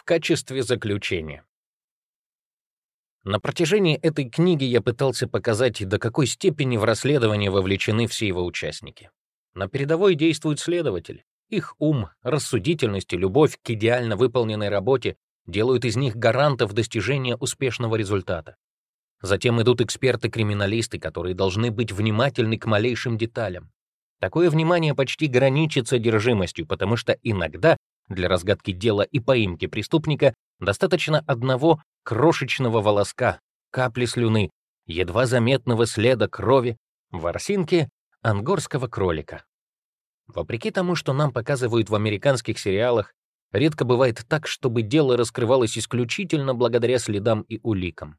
В качестве заключения. На протяжении этой книги я пытался показать, до какой степени в расследование вовлечены все его участники. На передовой действуют следователи. Их ум, рассудительность и любовь к идеально выполненной работе делают из них гарантов достижения успешного результата. Затем идут эксперты-криминалисты, которые должны быть внимательны к малейшим деталям. Такое внимание почти граничит содержимостью, потому что иногда для разгадки дела и поимки преступника достаточно одного крошечного волоска, капли слюны, едва заметного следа крови, ворсинки ангорского кролика. Вопреки тому, что нам показывают в американских сериалах, редко бывает так, чтобы дело раскрывалось исключительно благодаря следам и уликам.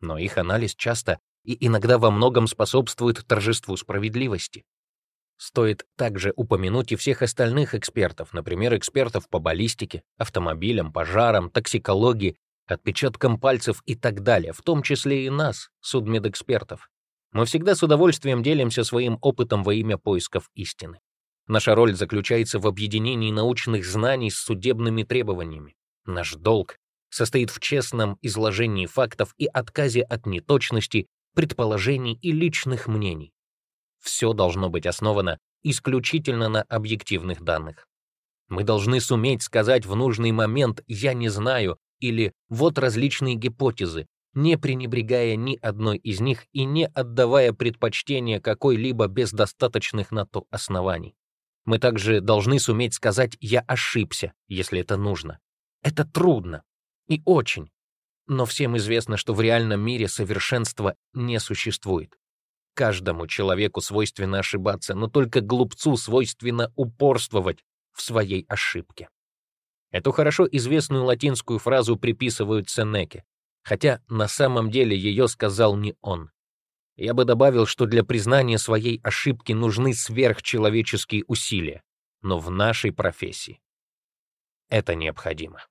Но их анализ часто и иногда во многом способствует торжеству справедливости. Стоит также упомянуть и всех остальных экспертов, например, экспертов по баллистике, автомобилям, пожарам, токсикологии, отпечаткам пальцев и так далее, в том числе и нас, судмедэкспертов. Мы всегда с удовольствием делимся своим опытом во имя поисков истины. Наша роль заключается в объединении научных знаний с судебными требованиями. Наш долг состоит в честном изложении фактов и отказе от неточности, предположений и личных мнений. Все должно быть основано исключительно на объективных данных. Мы должны суметь сказать в нужный момент «я не знаю» или «вот различные гипотезы», не пренебрегая ни одной из них и не отдавая предпочтение какой-либо без достаточных на то оснований. Мы также должны суметь сказать «я ошибся», если это нужно. Это трудно. И очень. Но всем известно, что в реальном мире совершенства не существует. Каждому человеку свойственно ошибаться, но только глупцу свойственно упорствовать в своей ошибке. Эту хорошо известную латинскую фразу приписывают Сенеке, хотя на самом деле ее сказал не он. Я бы добавил, что для признания своей ошибки нужны сверхчеловеческие усилия, но в нашей профессии это необходимо.